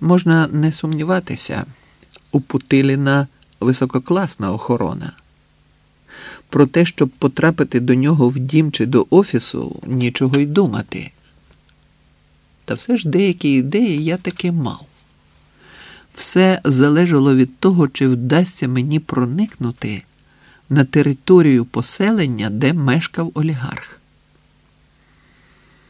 Можна не сумніватися, у Путиліна висококласна охорона. Про те, щоб потрапити до нього в дім чи до офісу, нічого й думати. Та все ж деякі ідеї я таки мав. Все залежало від того, чи вдасться мені проникнути на територію поселення, де мешкав олігарх.